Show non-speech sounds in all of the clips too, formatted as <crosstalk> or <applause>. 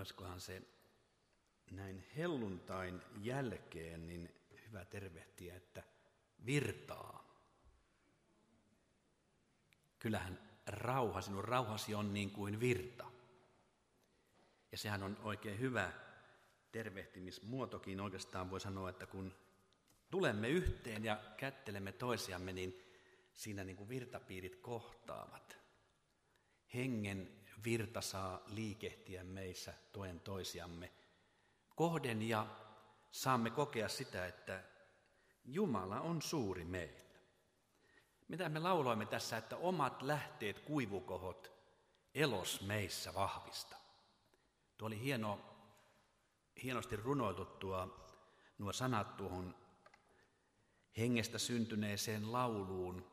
olisikohan se näin helluntain jälkeen, niin hyvä tervehtiä, että virtaa. Kyllähän rauha, sinun rauhasi on niin kuin virta. Ja sehän on oikein hyvä tervehtimismuotokin. Oikeastaan voi sanoa, että kun tulemme yhteen ja kättelemme toisiamme, niin siinä niin kuin virtapiirit kohtaavat. Hengen virta saa liikehtiä meissä toen toisiamme kohden ja saamme kokea sitä, että Jumala on suuri meillä. Mitä me lauloimme tässä, että omat lähteet kuivukohot elos meissä vahvista. Tuo oli hieno, hienosti runoiluttua nuo sanat tuohon hengestä syntyneeseen lauluun,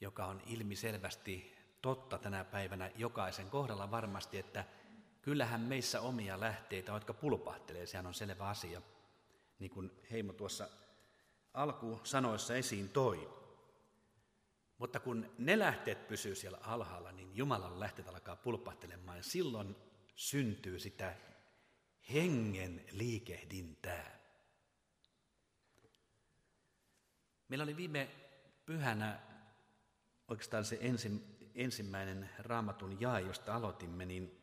joka on ilmiselvästi totta tänä päivänä jokaisen kohdalla varmasti, että kyllähän meissä omia lähteitä, jotka pulpahtelee, sehän on selvä asia, niin kuin Heimo tuossa alku sanoissa esiin toi. Mutta kun ne lähteet pysyy siellä alhaalla, niin Jumalan lähteet alkaa pulpahtelemaan ja silloin syntyy sitä hengen liikehdintää. Meillä oli viime pyhänä oikeastaan se ensin, ensimmäinen raamatun jae, josta aloitimme, niin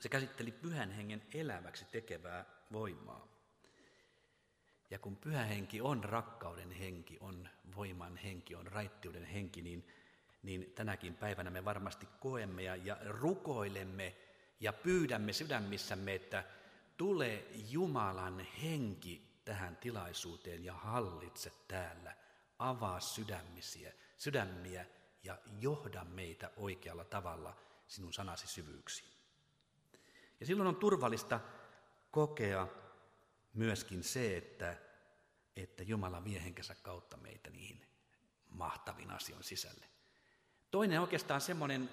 se käsitteli pyhän hengen eläväksi tekevää voimaa. Ja kun pyhä henki on rakkauden henki, on voiman henki, on raittiuden henki, niin, niin tänäkin päivänä me varmasti koemme ja, ja rukoilemme ja pyydämme sydämissämme, että tule Jumalan henki tähän tilaisuuteen ja hallitse täällä. Avaa sydämisiä, sydämiä ja johda meitä oikealla tavalla sinun sanasi syvyyksiin. Ja silloin on turvallista kokea myöskin se, että, että Jumala vie henkensä kautta meitä niihin mahtaviin asioihin sisälle. Toinen oikeastaan semmoinen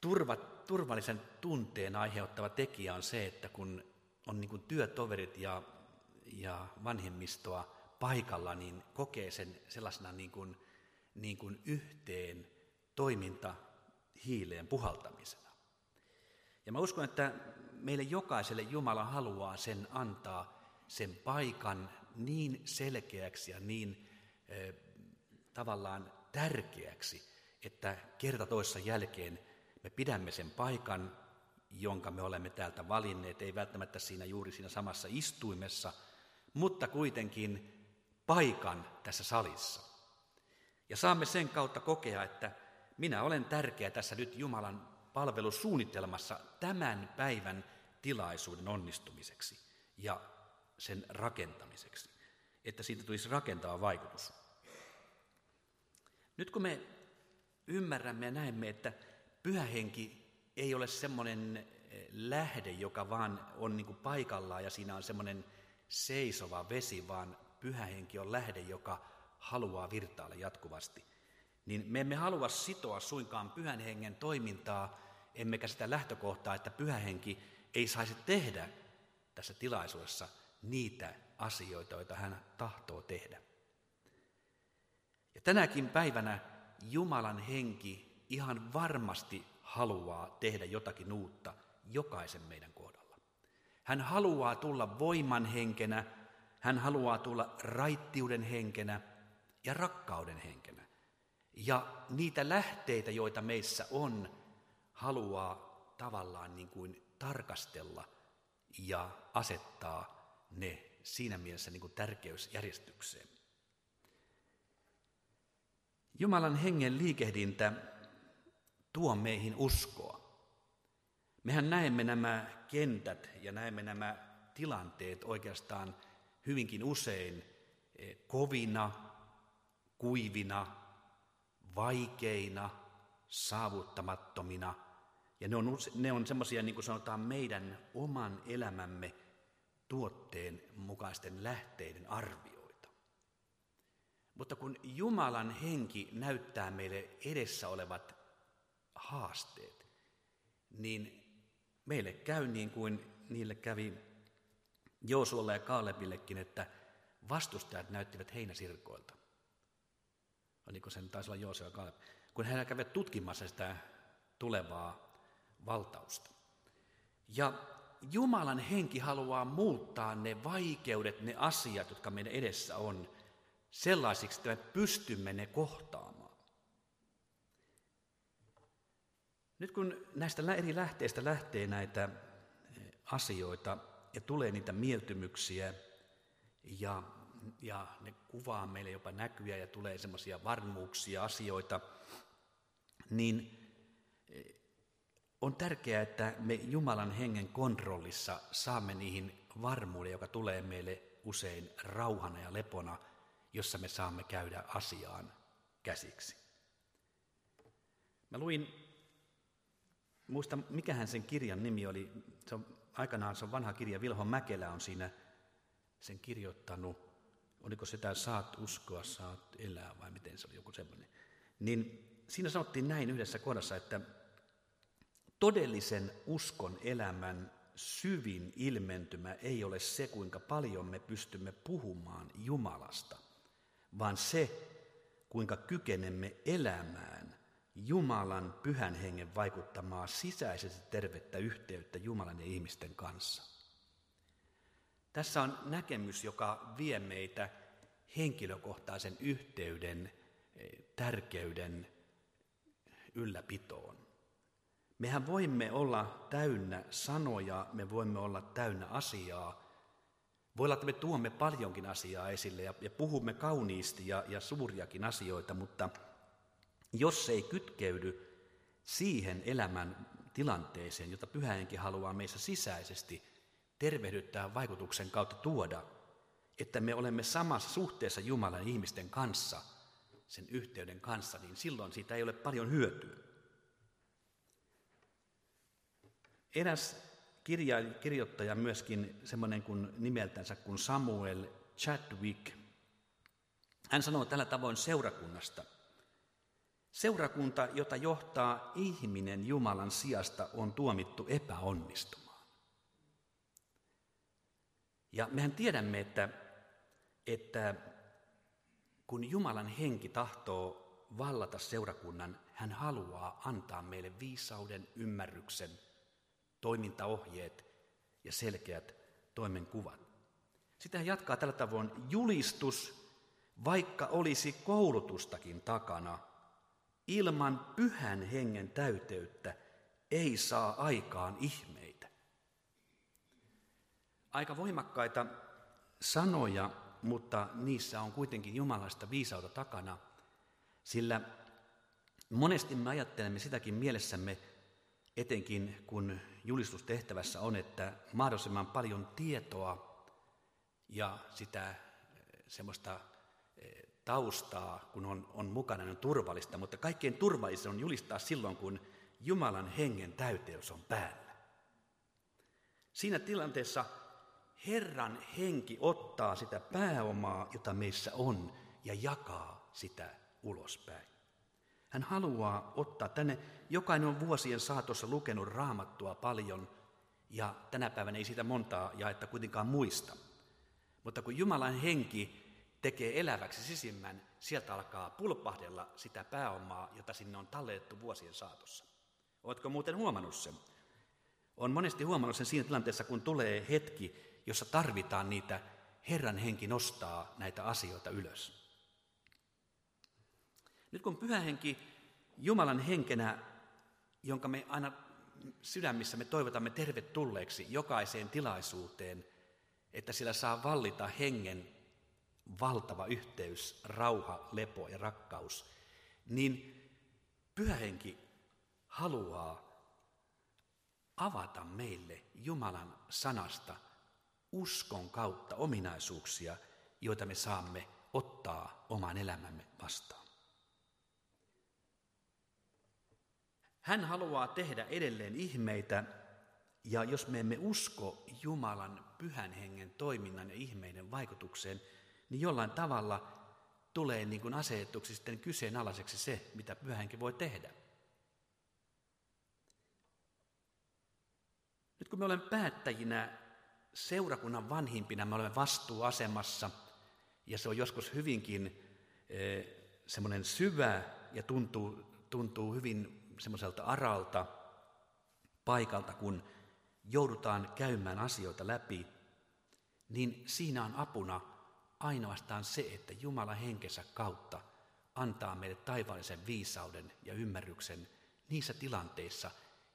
turva, turvallisen tunteen aiheuttava tekijä on se, että kun on niin työtoverit ja, ja vanhemmistoa paikalla, niin kokee sen sellaisena niin kuin, niin kuin yhteen toiminta hiileen puhaltamisena. Ja mä uskon, että meille jokaiselle Jumala haluaa sen antaa, sen paikan niin selkeäksi ja niin eh, tavallaan tärkeäksi, että kerta toissa jälkeen me pidämme sen paikan, jonka me olemme täältä valinneet, ei välttämättä siinä juuri siinä samassa istuimessa, mutta kuitenkin paikan tässä salissa. Ja saamme sen kautta kokea, että minä olen tärkeä tässä nyt Jumalan palvelusuunnitelmassa tämän päivän tilaisuuden onnistumiseksi ja sen rakentamiseksi, että siitä tulisi rakentava vaikutus. Nyt kun me ymmärrämme ja näemme, että pyhä henki ei ole semmoinen eh, lähde, joka vaan on niin kuin paikallaan ja siinä on semmoinen seisova vesi, vaan pyhä henki on lähde, joka haluaa virtailla jatkuvasti. Niin me emme halua sitoa suinkaan pyhän hengen toimintaa emmekä sitä lähtökohtaa, että pyhä henki ei saisi tehdä tässä tilaisuudessa niitä asioita, joita hän tahtoo tehdä. Ja tänäkin päivänä Jumalan henki ihan varmasti haluaa tehdä jotakin uutta jokaisen meidän kohdalla. Hän haluaa tulla voiman henkenä, hän haluaa tulla raittiuden henkenä ja rakkauden henkenä. Ja niitä lähteitä, joita meissä on, haluaa tavallaan niin kuin tarkastella ja asettaa ne siinä mielessä niin kuin tärkeysjärjestykseen. Jumalan hengen liikehdintä tuo meihin uskoa. Mehän näemme nämä kentät ja näemme nämä tilanteet oikeastaan hyvinkin usein eh, kovina, kuivina, vaikeina, saavuttamattomina – ja ne on, ne on semmoisia, niin kuin sanotaan, meidän oman elämämme tuotteen mukaisten lähteiden arvioita. Mutta kun Jumalan henki näyttää meille edessä olevat haasteet, niin meille käy niin kuin niille kävi Joosualle ja Kaalebillekin, että vastustajat näyttivät heinäsirkoilta. Oliko sen taisi olla Joosua ja Kaaleb. Kun he kävivät tutkimassa sitä tulevaa valtausta. Ja Jumalan henki haluaa muuttaa ne vaikeudet, ne asiat, jotka meidän edessä on, sellaisiksi, että me pystymme ne kohtaamaan. Nyt kun näistä eri lähteistä lähtee näitä eh, asioita ja tulee niitä mieltymyksiä ja, ja ne kuvaa meille jopa näkyjä ja tulee semmoisia varmuuksia, asioita, niin eh, on tärkeää, että me Jumalan hengen kontrollissa saamme niihin varmuuden, joka tulee meille usein rauhana ja lepona, jossa me saamme käydä asiaan käsiksi. Mä luin, muista mikähän sen kirjan nimi oli, se on, aikanaan se on vanha kirja, Vilho Mäkelä on siinä sen kirjoittanut, oliko se tämä saat uskoa, saat elää vai miten se oli joku semmoinen. Niin siinä sanottiin näin yhdessä kohdassa, että Todellisen uskon elämän syvin ilmentymä ei ole se, kuinka paljon me pystymme puhumaan Jumalasta, vaan se, kuinka kykenemme elämään Jumalan pyhän hengen vaikuttamaa sisäisesti tervettä yhteyttä Jumalan ja ihmisten kanssa. Tässä on näkemys, joka vie meitä henkilökohtaisen yhteyden eh, tärkeyden ylläpitoon. Mehän voimme olla täynnä sanoja, me voimme olla täynnä asiaa. Voi olla, että me tuomme paljonkin asiaa esille ja, ja puhumme kauniisti ja, ja suuriakin asioita, mutta jos se ei kytkeydy siihen elämän tilanteeseen, jota pyhähenki haluaa meissä sisäisesti tervehdyttää vaikutuksen kautta tuoda, että me olemme samassa suhteessa Jumalan ihmisten kanssa, sen yhteyden kanssa, niin silloin siitä ei ole paljon hyötyä. Eräs kirja, kirjoittaja myöskin semmoinen kuin nimeltänsä kuin Samuel Chadwick, hän sanoo tällä tavoin seurakunnasta. Seurakunta, jota johtaa ihminen Jumalan sijasta, on tuomittu epäonnistumaan. Ja mehän tiedämme, että, että kun Jumalan henki tahtoo vallata seurakunnan, hän haluaa antaa meille viisauden, ymmärryksen – toimintaohjeet ja selkeät toimenkuvat. Sitten hän jatkaa tällä tavoin, julistus, vaikka olisi koulutustakin takana, ilman pyhän hengen täyteyttä ei saa aikaan ihmeitä. Aika voimakkaita sanoja, mutta niissä on kuitenkin Jumalasta viisautta takana, sillä monesti me ajattelemme sitäkin mielessämme, etenkin kun julistustehtävässä on, että mahdollisimman paljon tietoa ja sitä eh, semmoista eh, taustaa, kun on, on mukana, niin on turvallista, mutta kaikkein turvallisin on julistaa silloin, kun Jumalan hengen täyteys on päällä. Siinä tilanteessa Herran henki ottaa sitä pääomaa, jota meissä on, ja jakaa sitä ulospäin. Hän haluaa ottaa tänne, jokainen on vuosien saatossa lukenut raamattua paljon ja tänä päivänä ei siitä montaa jaetta kuitenkaan muista. Mutta kun Jumalan henki tekee eläväksi sisimmän, sieltä alkaa pulpahdella sitä pääomaa, jota sinne on tallettu vuosien saatossa. Oletko muuten huomannut sen? On monesti huomannut sen siinä tilanteessa, kun tulee hetki, jossa tarvitaan niitä, Herran henki nostaa näitä asioita ylös. Nyt kun pyhä henki Jumalan henkenä, jonka me aina sydämissä me toivotamme tervetulleeksi jokaiseen tilaisuuteen, että sillä saa vallita hengen valtava yhteys, rauha, lepo ja rakkaus, niin pyhä henki haluaa avata meille Jumalan sanasta uskon kautta ominaisuuksia, joita me saamme ottaa oman elämämme vastaan. Hän haluaa tehdä edelleen ihmeitä, ja jos me emme usko Jumalan pyhän hengen toiminnan ja ihmeiden vaikutukseen, niin jollain tavalla tulee niin kuin asetuksi sitten kyseenalaiseksi se, mitä pyhä henki voi tehdä. Nyt kun me olemme päättäjinä, seurakunnan vanhimpina, me olemme vastuuasemassa, ja se on joskus hyvinkin e, semmoinen syvä ja tuntuu, tuntuu hyvin semmoiselta aralta paikalta, kun joudutaan käymään asioita läpi, niin siinä on apuna ainoastaan se, että Jumala henkensä kautta antaa meille taivaallisen viisauden ja ymmärryksen niissä tilanteissa,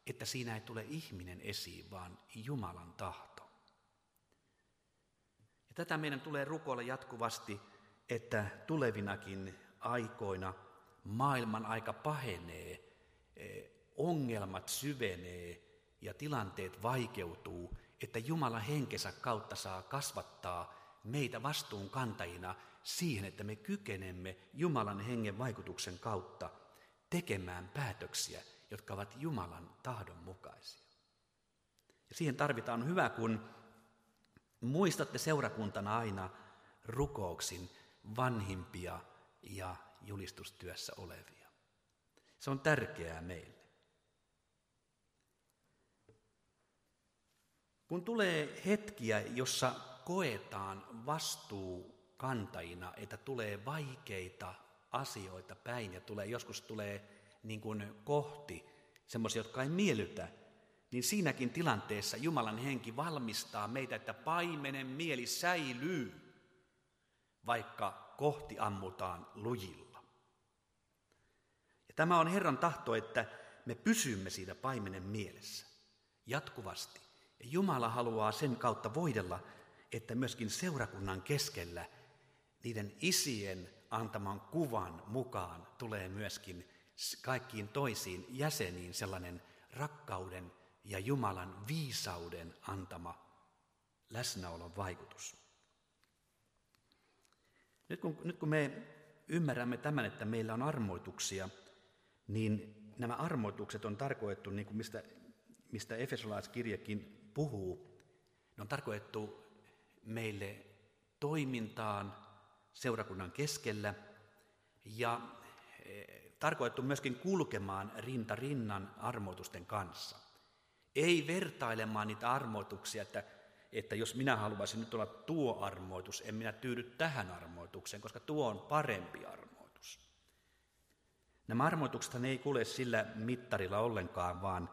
että siinä ei tule ihminen esiin, vaan Jumalan tahto. Ja tätä meidän tulee rukoilla jatkuvasti, että tulevinakin aikoina maailman aika pahenee, e, ongelmat syvenee ja tilanteet vaikeutuu, että Jumala henkensä kautta saa kasvattaa meitä vastuunkantajina siihen, että me kykenemme Jumalan hengen vaikutuksen kautta tekemään päätöksiä, jotka ovat Jumalan tahdon mukaisia. Ja siihen tarvitaan hyvä, kun muistatte seurakuntana aina rukouksin vanhimpia ja julistustyössä olevia. Se on tärkeää meille. Kun tulee hetkiä, jossa koetaan vastuukantajina, että tulee vaikeita asioita päin ja tulee, joskus tulee niin kuin kohti semmoisia, jotka ei miellytä, niin siinäkin tilanteessa Jumalan henki valmistaa meitä, että paimenen mieli säilyy, vaikka kohti ammutaan lujilla. Ja tämä on Herran tahto, että me pysymme siitä paimenen mielessä jatkuvasti. Ja Jumala haluaa sen kautta voidella, että myöskin seurakunnan keskellä niiden isien antaman kuvan mukaan tulee myöskin kaikkiin toisiin jäseniin sellainen rakkauden ja Jumalan viisauden antama läsnäolon vaikutus. Nyt kun, nyt kun me ymmärrämme tämän, että meillä on armoituksia, niin nämä armoitukset on tarkoitettu, niin kuin mistä, mistä Efesolaiskirjekin puhuu, ne on tarkoitettu meille toimintaan seurakunnan keskellä ja tarkoitettu myöskin kulkemaan rinta rinnan armoitusten kanssa. Ei vertailemaan niitä armoituksia, että, että jos minä haluaisin nyt olla tuo armoitus, en minä tyydy tähän armoitukseen, koska tuo on parempi armoitus. Nämä armoitukset ei kulje sillä mittarilla ollenkaan, vaan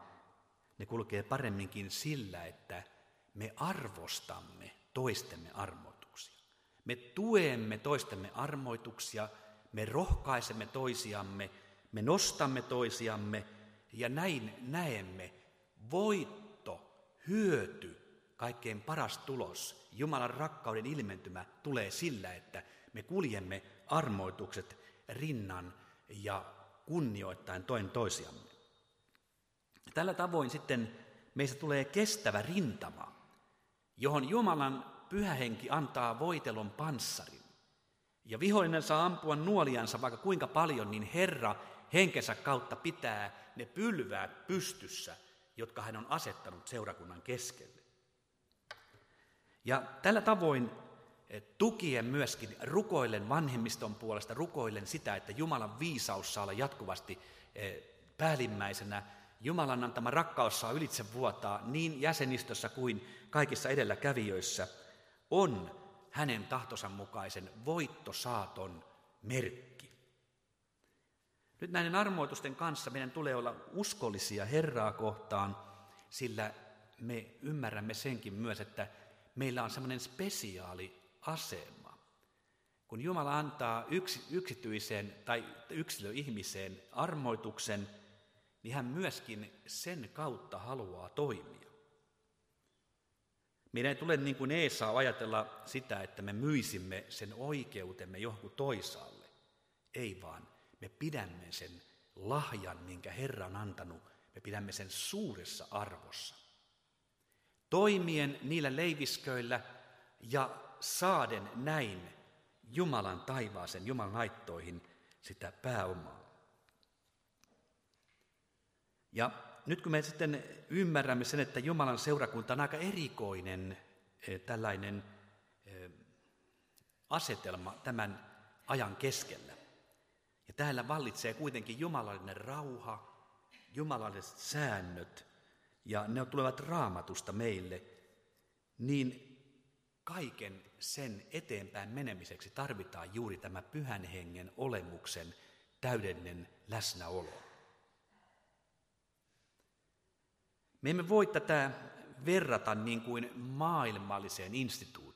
ne kulkee paremminkin sillä, että me arvostamme toistemme armoituksia. Me tuemme toistemme armoituksia me rohkaisemme toisiamme, me nostamme toisiamme ja näin näemme voitto, hyöty, kaikkein paras tulos, Jumalan rakkauden ilmentymä tulee sillä, että me kuljemme armoitukset rinnan ja kunnioittain toinen toisiamme. Tällä tavoin sitten meistä tulee kestävä rintama, johon Jumalan pyhähenki antaa voitelon panssarin. Ja vihollinen saa ampua nuoliansa vaikka kuinka paljon, niin Herra henkensä kautta pitää ne pylväät pystyssä, jotka hän on asettanut seurakunnan keskelle. Ja tällä tavoin eh, tukien myöskin rukoillen vanhemmiston puolesta, rukoillen sitä, että Jumalan viisaus saa olla jatkuvasti eh, päällimmäisenä, Jumalan antama rakkaus saa ylitse vuotaa niin jäsenistössä kuin kaikissa edelläkävijöissä, on hänen tahtosan mukaisen voittosaaton merkki. Nyt näiden armoitusten kanssa meidän tulee olla uskollisia Herraa kohtaan, sillä me ymmärrämme senkin myös, että meillä on semmoinen spesiaali asema. Kun Jumala antaa yks, yksityiseen tai yksilöihmiseen armoituksen, niin hän myöskin sen kautta haluaa toimia. Meidän ei tule niin kuin Eesa ajatella sitä, että me myisimme sen oikeutemme johonkin toisaalle. Ei vaan, me pidämme sen lahjan, minkä Herra on antanut, me pidämme sen suuressa arvossa. Toimien niillä leivisköillä ja saaden näin Jumalan taivaaseen, Jumalan laittoihin sitä pääomaa. Ja nyt kun me sitten ymmärrämme sen, että Jumalan seurakunta on aika erikoinen eh, tällainen eh, asetelma tämän ajan keskellä. Täällä vallitsee kuitenkin jumalallinen rauha, jumalalliset säännöt, ja ne tulevat raamatusta meille, niin kaiken sen eteenpäin menemiseksi tarvitaan juuri tämä pyhän hengen olemuksen täydellinen läsnäolo. Me emme voi tätä verrata niin kuin maailmalliseen instituutioon.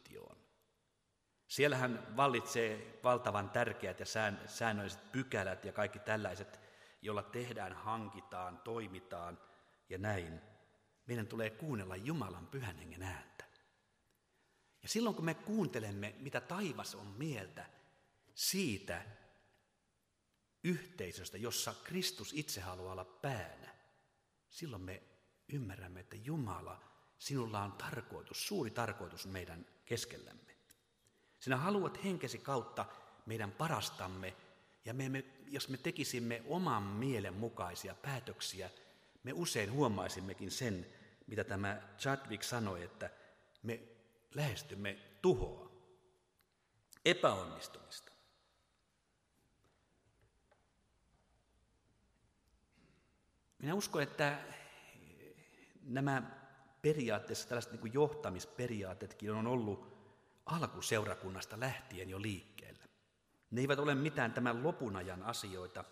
Siellähän vallitsee valtavan tärkeät ja säännölliset pykälät ja kaikki tällaiset, joilla tehdään, hankitaan, toimitaan ja näin. Meidän tulee kuunnella Jumalan pyhän hengen ääntä. Ja silloin kun me kuuntelemme, mitä taivas on mieltä siitä yhteisöstä, jossa Kristus itse haluaa olla päänä, silloin me ymmärrämme, että Jumala, sinulla on tarkoitus, suuri tarkoitus meidän keskellämme. Sinä haluat henkesi kautta meidän parastamme, ja me, jos me tekisimme oman mielen mukaisia päätöksiä, me usein huomaisimmekin sen, mitä tämä Chadwick sanoi, että me lähestymme tuhoa, epäonnistumista. Minä uskon, että nämä periaatteessa tällaiset niin johtamisperiaatteetkin on ollut alkuseurakunnasta lähtien jo liikkeellä. Ne eivät ole mitään tämän lopun ajan asioita.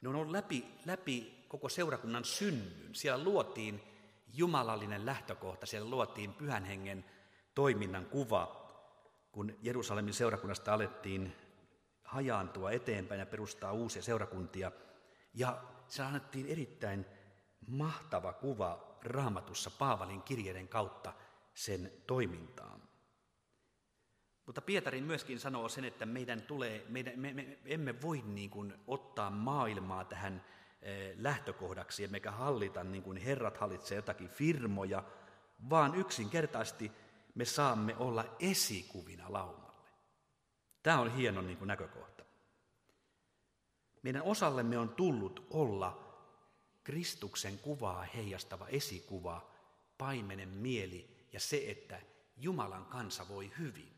Ne on ollut läpi, läpi koko seurakunnan synnyn. Siellä luotiin jumalallinen lähtökohta, siellä luotiin pyhän hengen toiminnan kuva, kun Jerusalemin seurakunnasta alettiin hajaantua eteenpäin ja perustaa uusia seurakuntia. Ja se annettiin erittäin mahtava kuva raamatussa Paavalin kirjeiden kautta sen toimintaan. Mutta Pietari myöskin sanoo sen, että meidän tulee, meidän, me, me emme voi niin kuin ottaa maailmaa tähän eh, lähtökohdaksi, emmekä hallita niin kuin herrat hallitsee jotakin firmoja, vaan yksinkertaisesti me saamme olla esikuvina laumalle. Tämä on hieno niin kuin näkökohta. Meidän osallemme on tullut olla Kristuksen kuvaa heijastava esikuva, paimenen mieli ja se, että Jumalan kansa voi hyvin.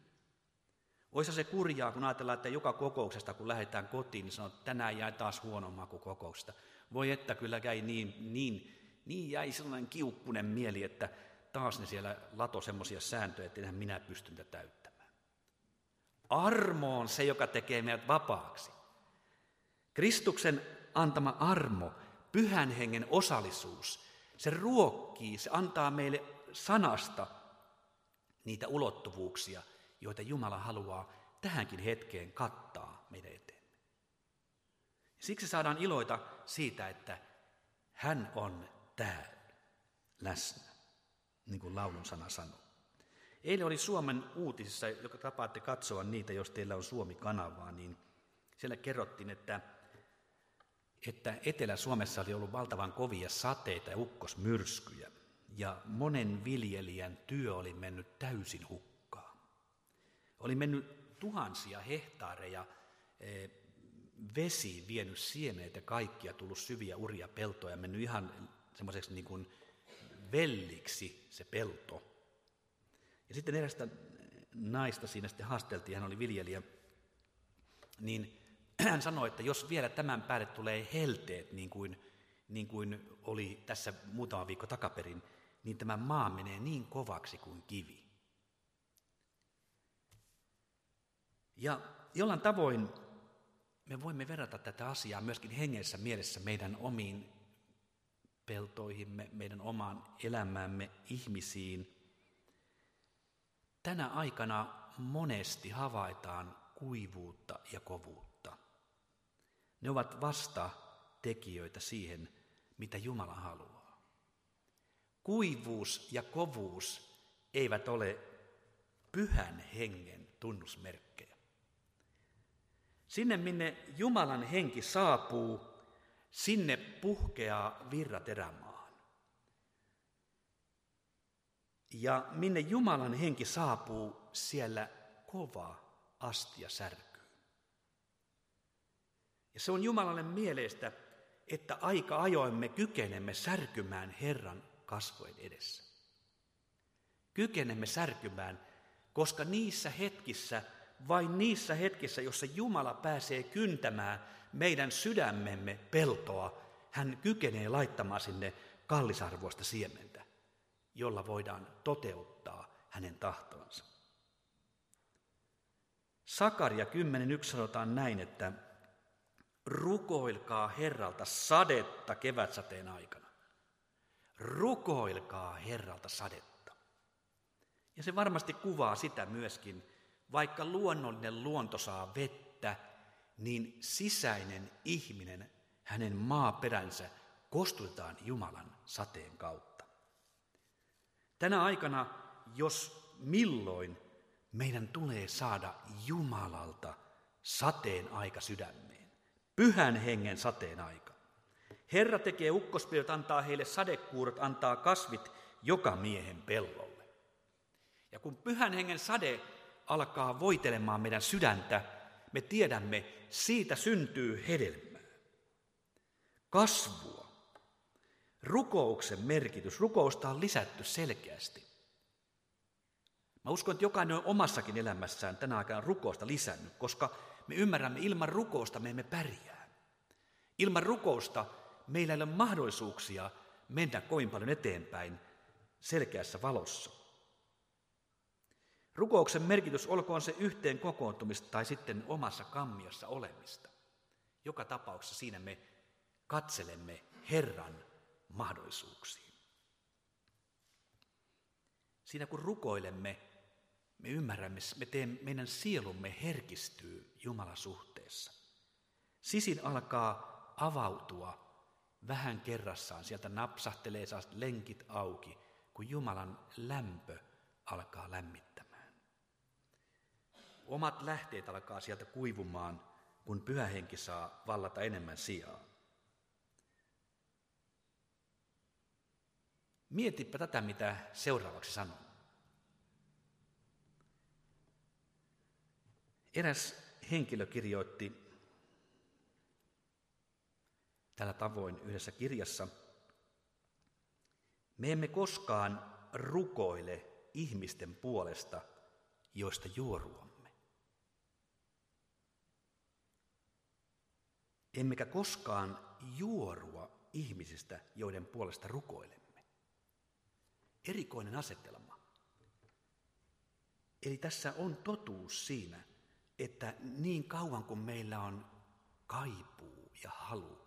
Oisa se kurjaa, kun ajatellaan, että joka kokouksesta, kun lähdetään kotiin, niin sanoo, että tänään jäi taas huono maku kokouksesta. Voi että kyllä käy niin, niin, niin jäi sellainen kiukkunen mieli, että taas ne siellä lato semmoisia sääntöjä, että enhän minä pysty niitä täyttämään. Armo on se, joka tekee meidät vapaaksi. Kristuksen antama armo pyhän hengen osallisuus, se ruokkii, se antaa meille sanasta niitä ulottuvuuksia, joita Jumala haluaa tähänkin hetkeen kattaa meidän eteemme. Siksi saadaan iloita siitä, että hän on täällä läsnä, niin kuin laulun sana sanoo. Eilen oli Suomen uutisissa, joka tapaatte katsoa niitä, jos teillä on Suomi-kanavaa, niin siellä kerrottiin, että että Etelä-Suomessa oli ollut valtavan kovia sateita ja ukkosmyrskyjä, ja monen viljelijän työ oli mennyt täysin hukkaan. Oli mennyt tuhansia hehtaareja eh, vesi vienyt siemeitä kaikkia, tullut syviä uria peltoja, mennyt ihan semmoiseksi niin kuin velliksi se pelto. Ja sitten erästä naista siinä sitten haasteltiin, hän oli viljelijä, niin <clears throat> hän sanoi, että jos vielä tämän päälle tulee helteet, niin kuin, niin kuin oli tässä muutama viikko takaperin, niin tämä maa menee niin kovaksi kuin kivi. Ja jollain tavoin me voimme verrata tätä asiaa myöskin hengessä mielessä meidän omiin peltoihimme, meidän omaan elämäämme, ihmisiin. Tänä aikana monesti havaitaan kuivuutta ja kovuutta. Ne ovat vasta tekijöitä siihen, mitä Jumala haluaa. Kuivuus ja kovuus eivät ole pyhän hengen tunnusmerkkejä. Sinne, minne Jumalan henki saapuu, sinne puhkeaa virrat erämaahan. Ja minne Jumalan henki saapuu, siellä kova astia särkyy. Ja se on Jumalalle mieleistä, että aika ajoin me kykenemme särkymään Herran kasvojen edessä. Kykenemme särkymään, koska niissä hetkissä, vain niissä hetkissä, jossa Jumala pääsee kyntämään meidän sydämemme peltoa, hän kykenee laittamaan sinne kallisarvoista siementä, jolla voidaan toteuttaa hänen tahtonsa. Sakaria 10.1 sanotaan näin, että rukoilkaa Herralta sadetta kevätsateen aikana. rukoilkaa Herralta sadetta. Ja se varmasti kuvaa sitä myöskin, vaikka luonnollinen luonto saa vettä, niin sisäinen ihminen, hänen maaperänsä, kostutetaan Jumalan sateen kautta. Tänä aikana, jos milloin, meidän tulee saada Jumalalta sateen aika sydämeen. Pyhän hengen sateen aika. Herra tekee ukkospilvet, antaa heille sadekuurot, antaa kasvit joka miehen pellolle. Ja kun pyhän hengen sade alkaa voitelemaan meidän sydäntä, me tiedämme, siitä syntyy hedelmää, kasvua. Rukouksen merkitys, rukousta on lisätty selkeästi. Mä uskon, että jokainen on omassakin elämässään tänä aikana rukousta lisännyt, koska me ymmärrämme, ilman rukousta me emme pärjää. Ilman rukousta meillä ei ole mahdollisuuksia mennä kovin paljon eteenpäin selkeässä valossa. Rukouksen merkitys olkoon se yhteen kokoontumista tai sitten omassa kammiossa olemista. Joka tapauksessa siinä me katselemme Herran mahdollisuuksiin. Siinä kun rukoilemme, me ymmärrämme, me teemme, meidän sielumme herkistyy Jumalan suhteessa. Sisin alkaa avautua vähän kerrassaan. Sieltä napsahtelee saa lenkit auki, kun Jumalan lämpö alkaa lämmittämään. Omat lähteet alkaa sieltä kuivumaan, kun pyhä henki saa vallata enemmän sijaa. Mietipä tätä, mitä seuraavaksi sanon. Eräs henkilö kirjoitti tällä tavoin yhdessä kirjassa. Me emme koskaan rukoile ihmisten puolesta, joista juoruamme. Emmekä koskaan juorua ihmisistä, joiden puolesta rukoilemme. Erikoinen asetelma. Eli tässä on totuus siinä, että niin kauan kuin meillä on kaipuu ja halu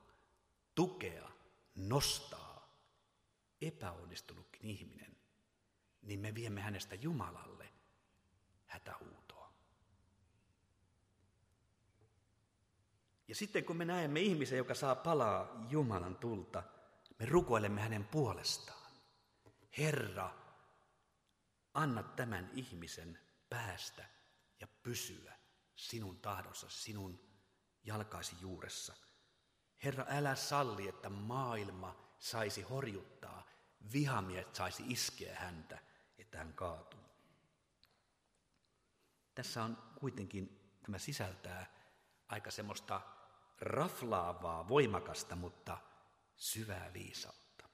tukea, nostaa epäonnistunutkin ihminen, niin me viemme hänestä Jumalalle hätähuutoa. Ja sitten kun me näemme ihmisen, joka saa palaa Jumalan tulta, me rukoilemme hänen puolestaan. Herra, anna tämän ihmisen päästä ja pysyä sinun tahdossa, sinun jalkaisi juuressa. Herra, älä salli, että maailma saisi horjuttaa, vihamiet saisi iskeä häntä, että hän kaatuu. Tässä on kuitenkin, tämä sisältää aika semmoista raflaavaa, voimakasta, mutta syvää viisautta.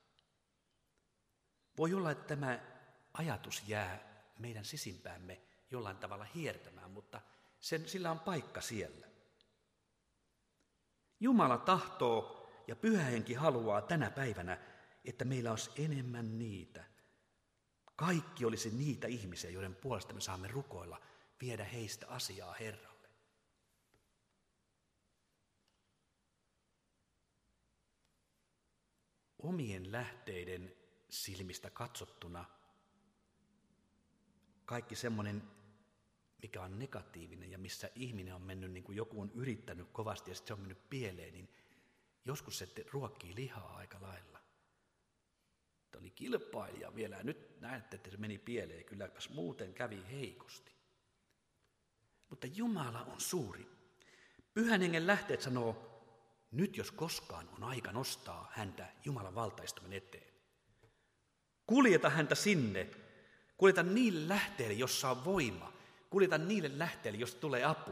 Voi olla, että tämä ajatus jää meidän sisimpäämme jollain tavalla hiertämään, mutta sen, sillä on paikka siellä. Jumala tahtoo ja pyhä henki haluaa tänä päivänä, että meillä olisi enemmän niitä. Kaikki olisi niitä ihmisiä, joiden puolesta me saamme rukoilla, viedä heistä asiaa Herralle. Omien lähteiden silmistä katsottuna kaikki semmoinen mikä on negatiivinen ja missä ihminen on mennyt, niin kuin joku on yrittänyt kovasti ja sitten se on mennyt pieleen, niin joskus se ruokkii lihaa aika lailla. Tämä oli kilpailija vielä ja nyt näette, että se meni pieleen. Kylläpäs muuten kävi heikosti. Mutta Jumala on suuri. Pyhän hengen lähteet sanoo, nyt jos koskaan on aika nostaa häntä Jumalan valtaistumen eteen. Kuljeta häntä sinne, kuljeta niille lähteille, jossa on voima, Kuljeta niille lähteille, jos tulee apu.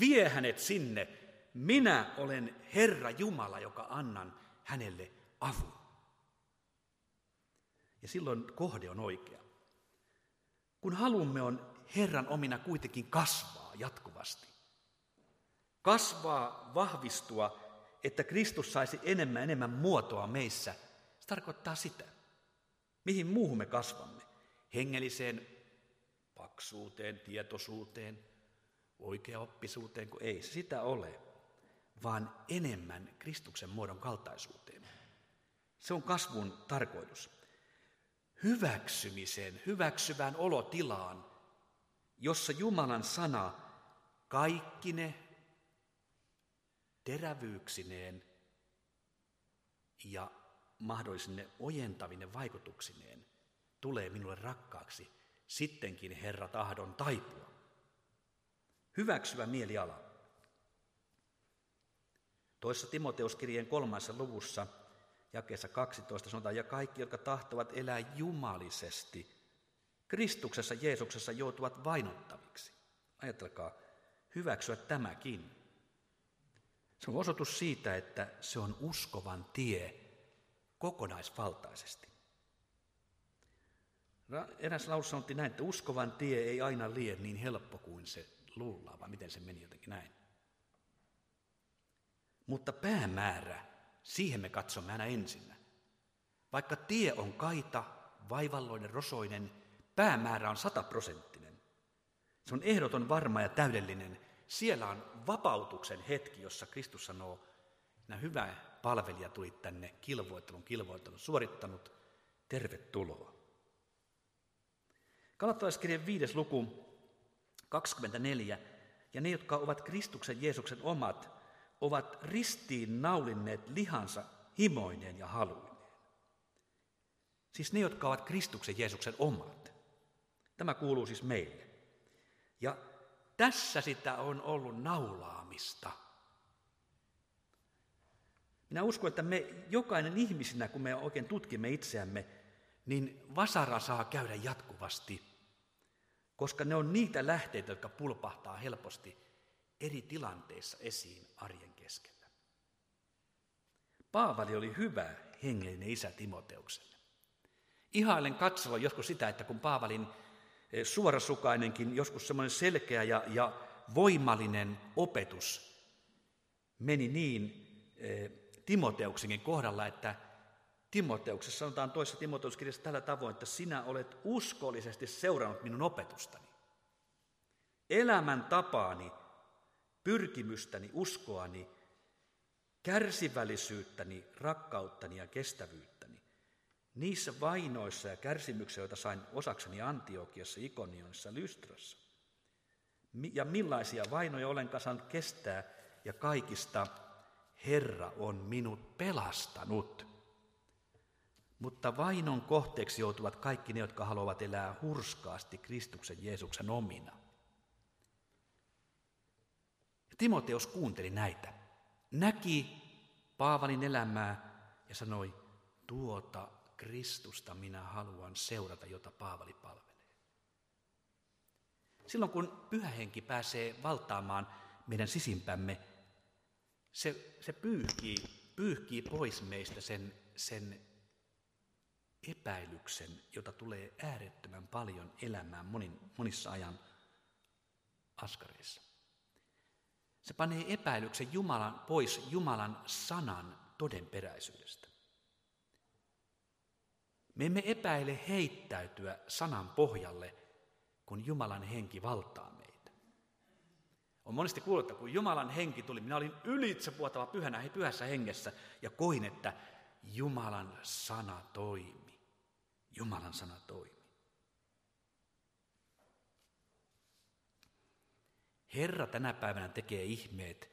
Vie hänet sinne. Minä olen Herra Jumala, joka annan hänelle avun. Ja silloin kohde on oikea. Kun halumme on Herran omina kuitenkin kasvaa jatkuvasti. Kasvaa, vahvistua, että Kristus saisi enemmän enemmän muotoa meissä. Se tarkoittaa sitä. Mihin muuhun me kasvamme? Hengelliseen paksuuteen, tietoisuuteen, oikeaoppisuuteen, kun ei se sitä ole, vaan enemmän Kristuksen muodon kaltaisuuteen. Se on kasvun tarkoitus. Hyväksymisen, hyväksyvään olotilaan, jossa Jumalan sana kaikkine terävyyksineen ja mahdollisine ojentavine vaikutuksineen tulee minulle rakkaaksi, sittenkin Herra tahdon taipua. Hyväksyvä mieliala. Toisessa Timoteuskirjeen kolmassa luvussa, jakeessa 12 sanotaan, ja kaikki, jotka tahtovat elää jumalisesti, Kristuksessa Jeesuksessa joutuvat vainottaviksi. Ajatelkaa, hyväksyä tämäkin. Se on osoitus siitä, että se on uskovan tie kokonaisvaltaisesti. Eräs laus sanottiin näin, että uskovan tie ei aina lie niin helppo kuin se luullaan, vaan miten se meni jotenkin näin. Mutta päämäärä, siihen me katsomme aina ensinnä. Vaikka tie on kaita, vaivalloinen, rosoinen, päämäärä on sataprosenttinen. Se on ehdoton, varma ja täydellinen. Siellä on vapautuksen hetki, jossa Kristus sanoo, että hyvä palvelija tuli tänne kilvoittelun, kilvoittelun suorittanut, tervetuloa. Kalattalaiskirjan viides luku 24. Ja ne, jotka ovat Kristuksen Jeesuksen omat, ovat ristiin naulinneet lihansa himoineen ja haluineen. Siis ne, jotka ovat Kristuksen Jeesuksen omat. Tämä kuuluu siis meille. Ja tässä sitä on ollut naulaamista. Minä uskon, että me jokainen ihmisinä, kun me oikein tutkimme itseämme, niin vasara saa käydä jatkuvasti, koska ne on niitä lähteitä, jotka pulpahtaa helposti eri tilanteissa esiin arjen keskellä. Paavali oli hyvä hengellinen isä Timoteukselle. Ihailen katsella joskus sitä, että kun Paavalin suorasukainenkin, joskus semmoinen selkeä ja, ja voimallinen opetus meni niin eh, Timoteuksenkin kohdalla, että Timoteuksessa sanotaan toisessa Timoteuskirjassa tällä tavoin, että sinä olet uskollisesti seurannut minun opetustani. Elämän tapaani, pyrkimystäni, uskoani, kärsivällisyyttäni, rakkauttani ja kestävyyttäni. Niissä vainoissa ja kärsimyksissä, joita sain osakseni Antiokiassa, Ikonionissa, Lystrassa. Ja millaisia vainoja olen kasannut kestää ja kaikista Herra on minut pelastanut. Mutta vainon kohteeksi joutuvat kaikki ne, jotka haluavat elää hurskaasti Kristuksen Jeesuksen omina. Timoteus kuunteli näitä, näki Paavalin elämää ja sanoi, tuota Kristusta minä haluan seurata, jota Paavali palvelee. Silloin kun pyhä henki pääsee valtaamaan meidän sisimpämme, se, se pyyhkii, pyyhkii pois meistä sen, sen epäilyksen, jota tulee äärettömän paljon elämään monin, monissa ajan askareissa. Se panee epäilyksen Jumalan, pois Jumalan sanan todenperäisyydestä. Me emme epäile heittäytyä sanan pohjalle, kun Jumalan henki valtaa meitä. On monesti kuullut, että kun Jumalan henki tuli, minä olin ylitsepuotava pyhänä, pyhässä hengessä ja koin, että Jumalan sana toimi. Jumalan sana toimi. Herra tänä päivänä tekee ihmeet,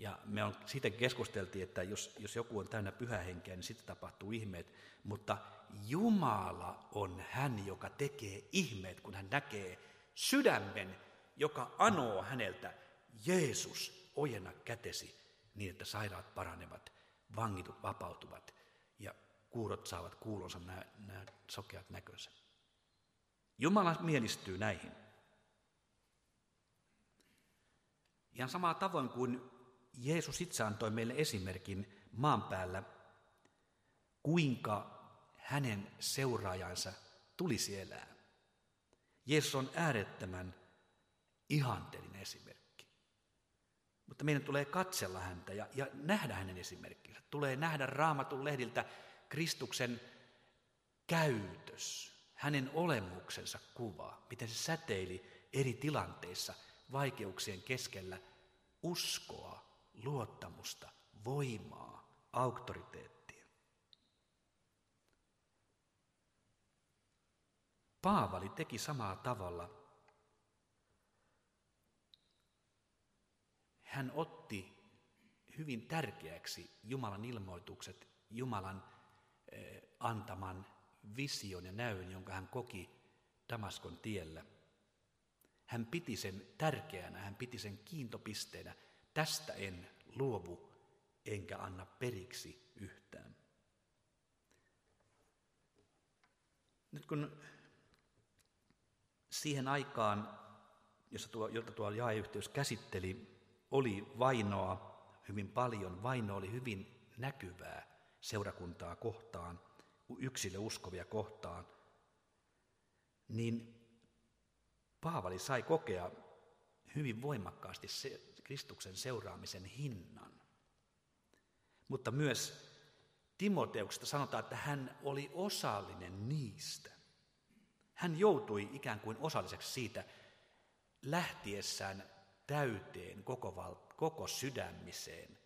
ja me on, siitä keskusteltiin, että jos, jos joku on täynnä pyhähenkeä, niin sitten tapahtuu ihmeet. Mutta Jumala on hän, joka tekee ihmeet, kun hän näkee sydämen, joka anoo häneltä, Jeesus, ojenna kätesi niin, että sairaat paranevat, vangitut vapautuvat ja kuurot saavat kuulonsa nämä, nämä sokeat näkönsä. Jumala mielistyy näihin. Ihan samalla tavoin kuin Jeesus itse antoi meille esimerkin maan päällä, kuinka hänen seuraajansa tulisi elää. Jeesus on äärettömän ihanteellinen esimerkki. Mutta meidän tulee katsella häntä ja, ja nähdä hänen esimerkkinsä. Tulee nähdä raamatun lehdiltä Kristuksen käytös, hänen olemuksensa kuva, miten se säteili eri tilanteissa vaikeuksien keskellä uskoa, luottamusta, voimaa, auktoriteettia. Paavali teki samaa tavalla. Hän otti hyvin tärkeäksi Jumalan ilmoitukset, Jumalan eh, antaman vision ja näyn, jonka hän koki Damaskon tiellä. Hän piti sen tärkeänä, hän piti sen kiintopisteenä – Tästä en luovu enkä anna periksi yhtään. Nyt kun siihen aikaan, jossa tuo, jota tuo jaeyhteys käsitteli, oli vainoa hyvin paljon, vaino oli hyvin näkyvää seurakuntaa kohtaan, yksilö uskovia kohtaan, niin Paavali sai kokea hyvin voimakkaasti se, Kristuksen seuraamisen hinnan. Mutta myös Timoteuksesta sanotaan, että hän oli osallinen niistä. Hän joutui ikään kuin osalliseksi siitä lähtiessään täyteen koko, val, koko sydämiseen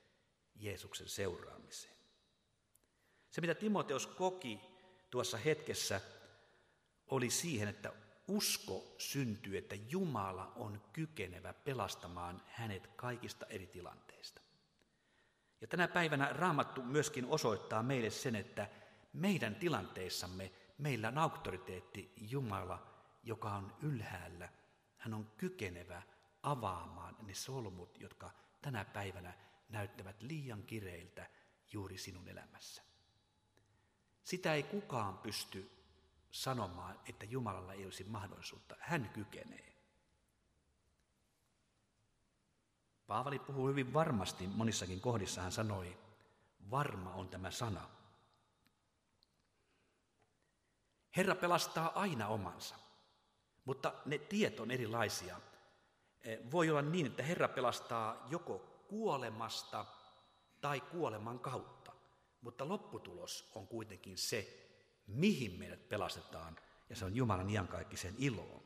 Jeesuksen seuraamiseen. Se, mitä Timoteus koki tuossa hetkessä, oli siihen, että usko syntyy, että Jumala on kykenevä pelastamaan hänet kaikista eri tilanteista. Ja tänä päivänä Raamattu myöskin osoittaa meille sen, että meidän tilanteissamme meillä on auktoriteetti Jumala, joka on ylhäällä. Hän on kykenevä avaamaan ne solmut, jotka tänä päivänä näyttävät liian kireiltä juuri sinun elämässä. Sitä ei kukaan pysty sanomaan, että Jumalalla ei olisi mahdollisuutta. Hän kykenee. Paavali puhuu hyvin varmasti monissakin kohdissa. Hän sanoi, varma on tämä sana. Herra pelastaa aina omansa, mutta ne tiet on erilaisia. E, voi olla niin, että Herra pelastaa joko kuolemasta tai kuoleman kautta, mutta lopputulos on kuitenkin se, mihin meidät pelastetaan, ja se on Jumalan iankaikkisen iloon.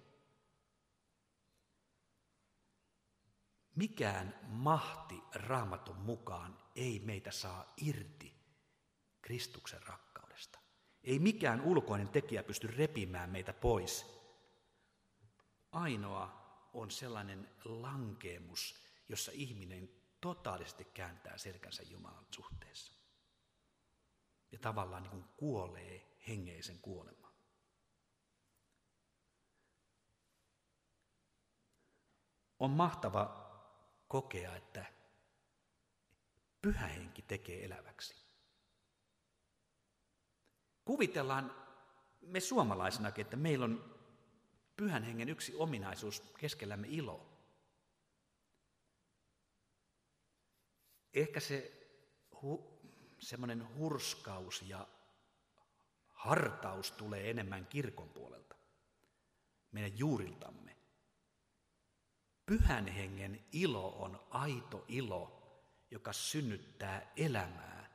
Mikään mahti raamatun mukaan ei meitä saa irti Kristuksen rakkaudesta. Ei mikään ulkoinen tekijä pysty repimään meitä pois. Ainoa on sellainen lankeemus, jossa ihminen totaalisesti kääntää selkänsä Jumalan suhteessa. Ja tavallaan niin kuin kuolee hengeisen kuolemaan. On mahtava kokea, että pyhä henki tekee eläväksi. Kuvitellaan me suomalaisinakin, että meillä on pyhän hengen yksi ominaisuus keskellämme ilo. Ehkä se hu, semmoinen hurskaus ja hartaus tulee enemmän kirkon puolelta, meidän juuriltamme. Pyhän hengen ilo on aito ilo, joka synnyttää elämää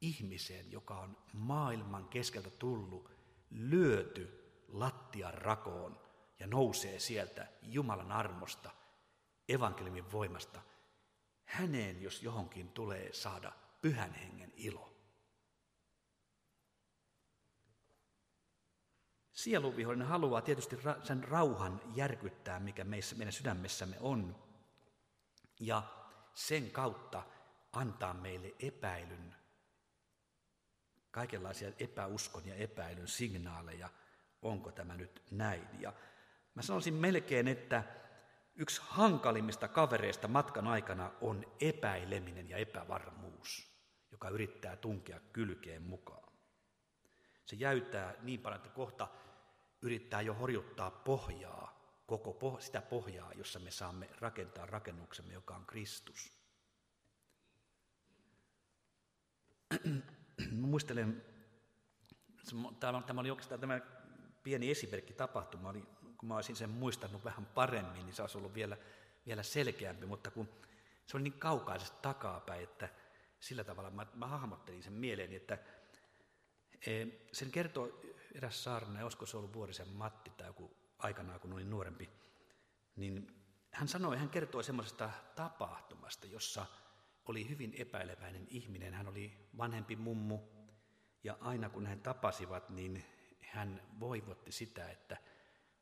ihmiseen, joka on maailman keskeltä tullut, lyöty lattian rakoon ja nousee sieltä Jumalan armosta, evankeliumin voimasta. Häneen, jos johonkin tulee saada pyhän hengen ilo. Sieluvihollinen haluaa tietysti sen rauhan järkyttää, mikä meissä, meidän sydämessämme on, ja sen kautta antaa meille epäilyn, kaikenlaisia epäuskon ja epäilyn signaaleja, onko tämä nyt näin. Ja mä sanoisin melkein, että yksi hankalimmista kavereista matkan aikana on epäileminen ja epävarmuus, joka yrittää tunkea kylkeen mukaan. Se jäytää niin paljon, että kohta yrittää jo horjuttaa pohjaa, koko poh- sitä pohjaa, jossa me saamme rakentaa rakennuksemme, joka on Kristus. <clears throat> Muistelen, tämä oli oikeastaan tämä pieni esimerkki tapahtuma, kun mä olisin sen muistanut vähän paremmin, niin se olisi ollut vielä, vielä selkeämpi, mutta kun se oli niin kaukaisesta takapäin, että sillä tavalla mä, mä hahmottelin sen mieleeni, että e, sen kertoo eräs saarna, olisiko se ollut Vuorisen Matti tai joku aikanaan, kun olin nuorempi, niin hän sanoi, hän kertoi semmoisesta tapahtumasta, jossa oli hyvin epäileväinen ihminen. Hän oli vanhempi mummu ja aina kun hän tapasivat, niin hän voivotti sitä, että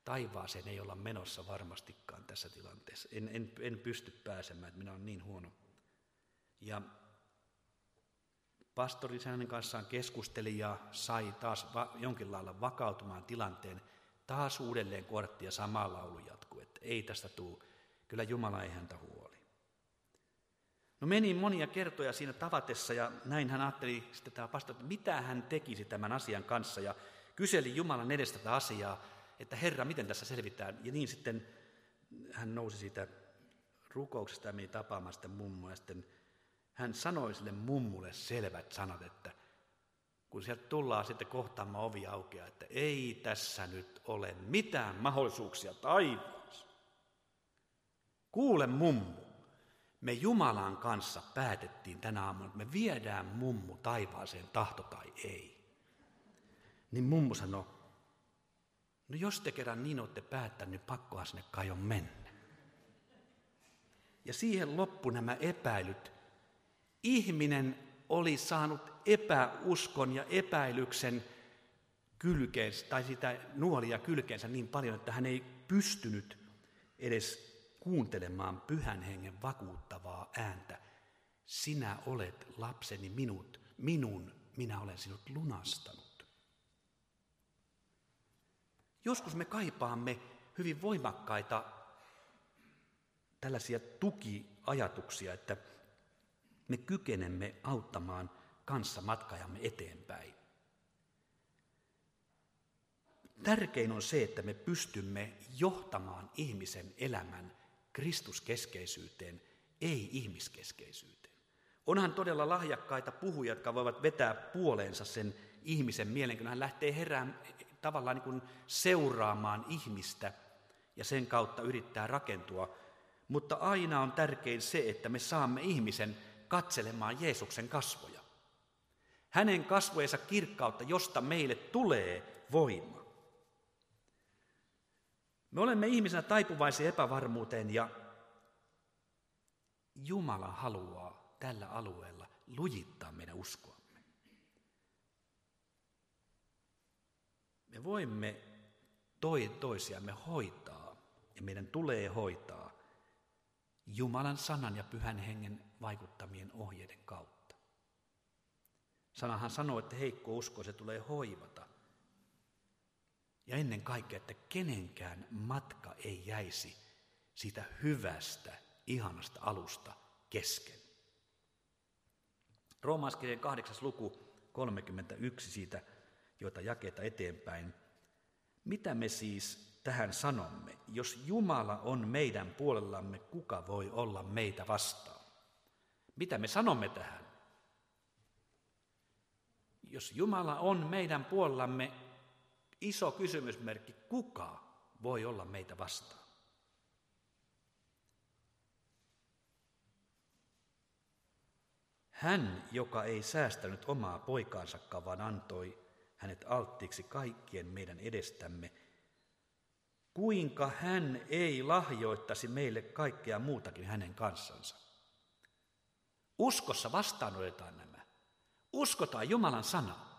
taivaaseen ei olla menossa varmastikaan tässä tilanteessa. En, en, en pysty pääsemään, että minä olen niin huono. Ja pastori hänen kanssaan keskusteli ja sai taas va- jonkin lailla vakautumaan tilanteen. Taas uudelleen kortti ja sama laulu jatkuu, että ei tästä tule. Kyllä Jumala ei häntä huoli. No meni monia kertoja siinä tavatessa ja näin hän ajatteli sitten tämä pastori, että mitä hän tekisi tämän asian kanssa ja kyseli Jumalan edestä tätä asiaa, että Herra, miten tässä selvitään. Ja niin sitten hän nousi siitä rukouksesta ja meni tapaamaan sitten mummoa ja sitten hän sanoi sille mummulle selvät sanat, että kun sieltä tullaan sitten kohtaamaan ovi aukeaa, että ei tässä nyt ole mitään mahdollisuuksia taivaassa. Kuule mummu, me Jumalan kanssa päätettiin tänä aamuna, että me viedään mummu taivaaseen tahto tai ei. Niin mummu sanoi, no jos te kerran niin olette päättäneet, niin pakkohan sinne kai on mennä. Ja siihen loppu nämä epäilyt. Ihminen oli saanut epäuskon ja epäilyksen kylkeensä, tai sitä nuolia kylkeensä niin paljon, että hän ei pystynyt edes kuuntelemaan pyhän hengen vakuuttavaa ääntä. Sinä olet lapseni minut, minun, minä olen sinut lunastanut. Joskus me kaipaamme hyvin voimakkaita tällaisia tukiajatuksia, että me kykenemme auttamaan kanssa matkajamme eteenpäin. Tärkein on se, että me pystymme johtamaan ihmisen elämän Kristuskeskeisyyteen, ei ihmiskeskeisyyteen. Onhan todella lahjakkaita puhujia, jotka voivat vetää puoleensa sen ihmisen mielen, kun hän lähtee herään tavallaan niin kuin seuraamaan ihmistä ja sen kautta yrittää rakentua. Mutta aina on tärkein se, että me saamme ihmisen katselemaan Jeesuksen kasvoja. Hänen kasvojensa kirkkautta, josta meille tulee voima. Me olemme ihmisenä taipuvaisia epävarmuuteen ja Jumala haluaa tällä alueella lujittaa meidän uskoamme. Me voimme toi toisiamme hoitaa ja meidän tulee hoitaa Jumalan sanan ja pyhän hengen vaikuttamien ohjeiden kautta. Sanahan sanoo, että heikko usko se tulee hoivata. Ja ennen kaikkea, että kenenkään matka ei jäisi siitä hyvästä, ihanasta alusta kesken. Roomalaiskirjan kahdeksas luku 31 siitä, joita jakeita eteenpäin. Mitä me siis tähän sanomme? Jos Jumala on meidän puolellamme, kuka voi olla meitä vastaan? Mitä me sanomme tähän? Jos Jumala on meidän puolellamme, iso kysymysmerkki, kuka voi olla meitä vastaan? Hän, joka ei säästänyt omaa poikaansa, vaan antoi hänet alttiiksi kaikkien meidän edestämme, kuinka hän ei lahjoittaisi meille kaikkea muutakin hänen kanssansa. Uskossa vastaanotetaan nämä. Uskotaan Jumalan sanaa.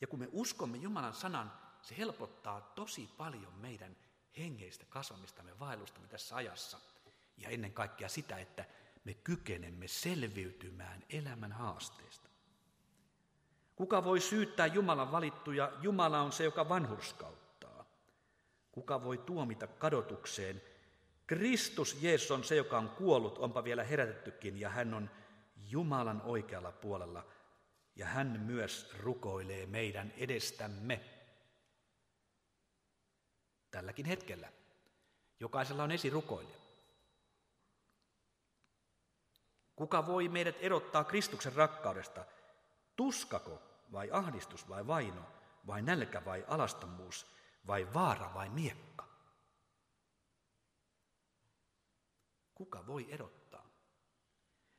Ja kun me uskomme Jumalan sanan, se helpottaa tosi paljon meidän hengeistä kasvamistamme, vaellustamme tässä ajassa. Ja ennen kaikkea sitä, että me kykenemme selviytymään elämän haasteista. Kuka voi syyttää Jumalan valittuja? Jumala on se, joka vanhurskauttaa. Kuka voi tuomita kadotukseen? Kristus Jeesus on se, joka on kuollut, onpa vielä herätettykin, ja hän on Jumalan oikealla puolella, ja hän myös rukoilee meidän edestämme. Tälläkin hetkellä. Jokaisella on esirukoilija. Kuka voi meidät erottaa Kristuksen rakkaudesta? Tuskako vai ahdistus vai vaino vai nälkä vai alastomuus vai vaara vai miekka? Kuka voi erottaa?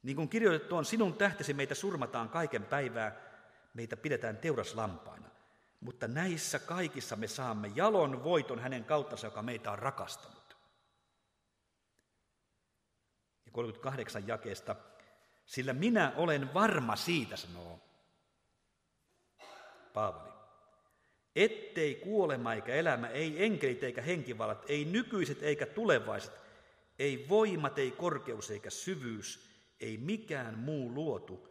Niin kuin kirjoitettu on, sinun tähtesi meitä surmataan kaiken päivää, meitä pidetään teuraslampaina. Mutta näissä kaikissa me saamme jalon voiton hänen kauttansa, joka meitä on rakastanut. Ja 38 jakeesta, sillä minä olen varma siitä, sanoo Paavali, ettei kuolema eikä elämä, ei enkelit eikä henkivalat, ei nykyiset eikä tulevaiset, ei voimat, ei korkeus eikä syvyys, ei mikään muu luotu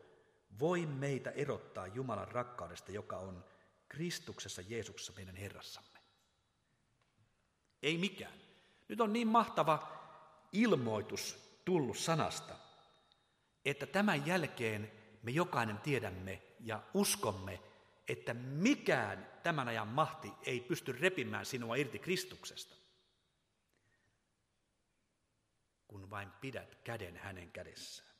voi meitä erottaa Jumalan rakkaudesta, joka on Kristuksessa Jeesuksessa meidän Herrassamme. Ei mikään. Nyt on niin mahtava ilmoitus tullut sanasta, että tämän jälkeen me jokainen tiedämme ja uskomme, että mikään tämän ajan mahti ei pysty repimään sinua irti Kristuksesta, kun vain pidät käden hänen kädessään.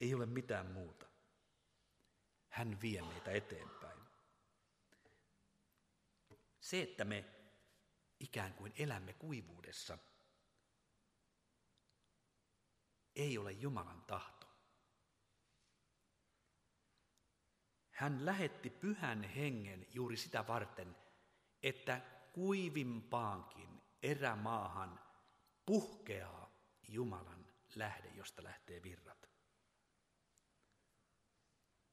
Ei ole mitään muuta. Hän vie meitä eteenpäin. Se, että me ikään kuin elämme kuivuudessa, ei ole Jumalan tahto. Hän lähetti pyhän hengen juuri sitä varten, että kuivimpaankin erämaahan puhkeaa Jumalan lähde, josta lähtee virrat.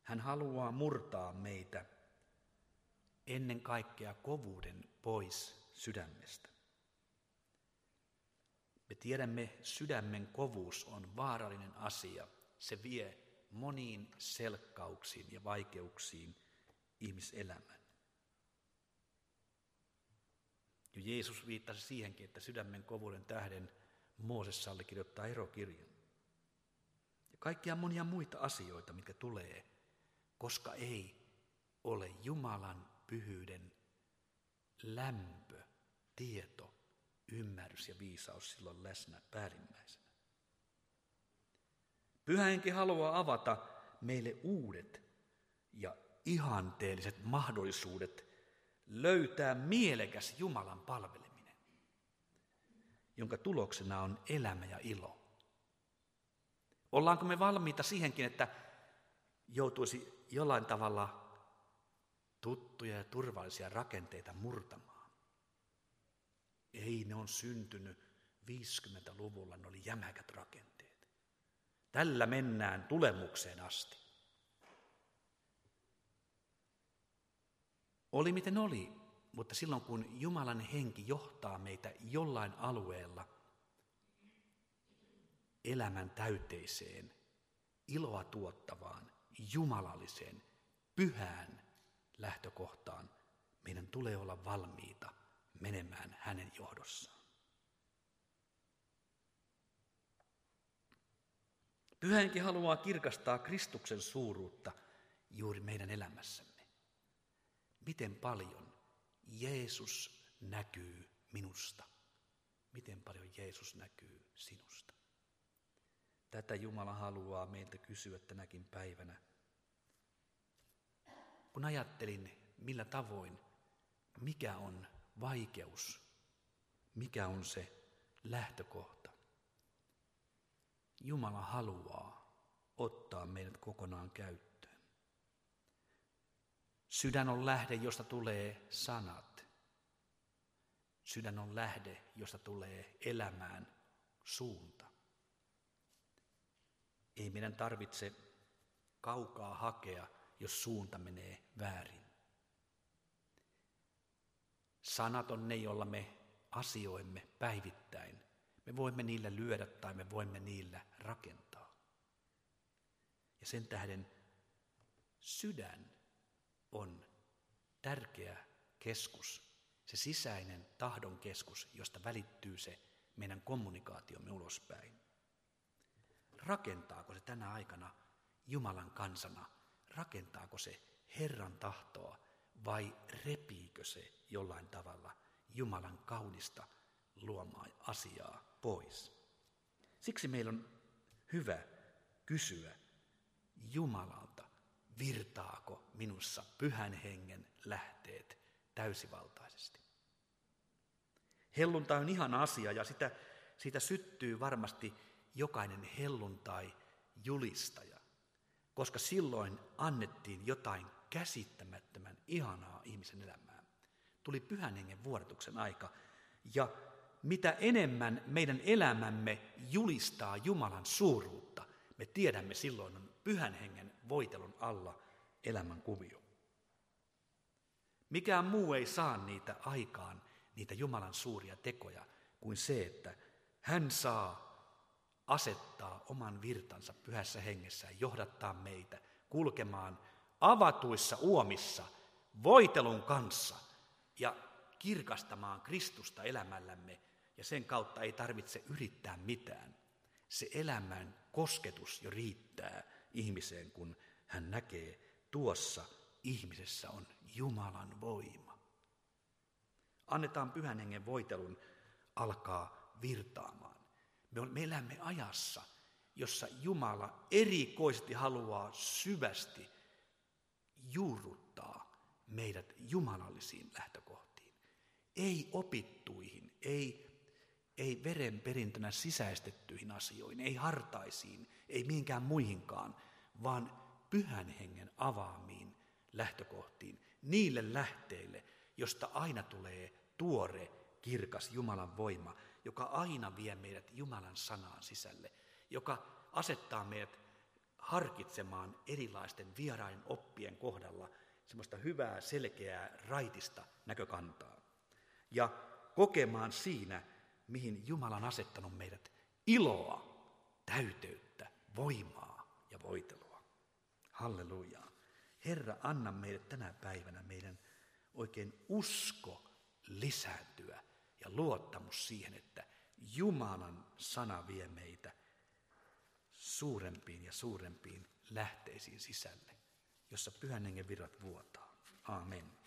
Hän haluaa murtaa meitä ennen kaikkea kovuuden pois sydämestä. Me tiedämme, sydämen kovuus on vaarallinen asia. Se vie moniin selkkauksiin ja vaikeuksiin ihmiselämän. Jo Jeesus viittasi siihenkin, että sydämen kovuuden tähden Mooses allekirjoittaa erokirjan. Ja kaikkia monia muita asioita, mitkä tulee, koska ei ole Jumalan pyhyyden lämpö, tieto, ymmärrys ja viisaus silloin läsnä päällimmäisenä. Pyhähenki haluaa avata meille uudet ja ihanteelliset mahdollisuudet löytää mielekäs Jumalan palveleminen, jonka tuloksena on elämä ja ilo. Ollaanko me valmiita siihenkin, että joutuisi jollain tavalla tuttuja ja turvallisia rakenteita murtamaan? Ei, ne on syntynyt 50-luvulla, ne oli jämäkät rakenteet. Tällä mennään tulemukseen asti. Oli miten oli, mutta silloin kun Jumalan henki johtaa meitä jollain alueella elämän täyteiseen, iloa tuottavaan, jumalalliseen, pyhään lähtökohtaan, meidän tulee olla valmiita menemään hänen johdossaan. Pyhänkin haluaa kirkastaa Kristuksen suuruutta juuri meidän elämässämme. Miten paljon Jeesus näkyy minusta? Miten paljon Jeesus näkyy sinusta? Tätä Jumala haluaa meiltä kysyä tänäkin päivänä. Kun ajattelin, millä tavoin, mikä on vaikeus, mikä on se lähtökohta. Jumala haluaa ottaa meidät kokonaan käyttöön. Sydän on lähde, josta tulee sanat. Sydän on lähde, josta tulee elämään suunta. Ei meidän tarvitse kaukaa hakea, jos suunta menee väärin. Sanat on ne, joilla me asioimme päivittäin. Me voimme niillä lyödä tai me voimme niillä rakentaa. Ja sen tähden sydän on tärkeä keskus, se sisäinen tahdon keskus, josta välittyy se meidän kommunikaatiomme ulospäin. Rakentaako se tänä aikana Jumalan kansana? Rakentaako se Herran tahtoa vai repiikö se jollain tavalla Jumalan kaunista luomaa asiaa pois? Siksi meillä on hyvä kysyä Jumalalta, virtaako minussa pyhän hengen lähteet täysivaltaisesti. Helluntai on ihan asia ja sitä, siitä syttyy varmasti jokainen helluntai julistaja, koska silloin annettiin jotain käsittämättömän ihanaa ihmisen elämään. Tuli pyhän hengen vuorotuksen aika ja mitä enemmän meidän elämämme julistaa Jumalan suuruutta, me tiedämme silloin on pyhän hengen voitelun alla elämän kuvio. Mikään muu ei saa niitä aikaan, niitä Jumalan suuria tekoja, kuin se, että hän saa asettaa oman virtansa pyhässä hengessä ja johdattaa meitä kulkemaan avatuissa uomissa voitelun kanssa ja kirkastamaan Kristusta elämällämme ja sen kautta ei tarvitse yrittää mitään. Se elämän kosketus jo riittää ihmiseen, kun hän näkee tuossa ihmisessä on Jumalan voima. Annetaan pyhän hengen voitelun alkaa virtaamaan. Me elämme ajassa, jossa Jumala erikoisesti haluaa syvästi juurruttaa meidät jumalallisiin lähtökohtiin. Ei opittuihin, ei, ei verenperintönä sisäistettyihin asioihin, ei hartaisiin, ei mihinkään muihinkaan, vaan pyhän hengen avaamiin lähtökohtiin, niille lähteille, josta aina tulee tuore, kirkas Jumalan voima, joka aina vie meidät Jumalan sanaan sisälle, joka asettaa meidät harkitsemaan erilaisten vieraiden oppien kohdalla semmoista hyvää, selkeää, raitista näkökantaa. Ja kokemaan siinä, mihin Jumala on asettanut meidät iloa, täyteyttä, voimaa ja voitelua. Halleluja. Herra, anna meille tänä päivänä meidän oikein usko lisääntyä ja luottamus siihen, että Jumalan sana vie meitä suurempiin ja suurempiin lähteisiin sisälle, jossa pyhän hengen virrat vuotaa. Amen.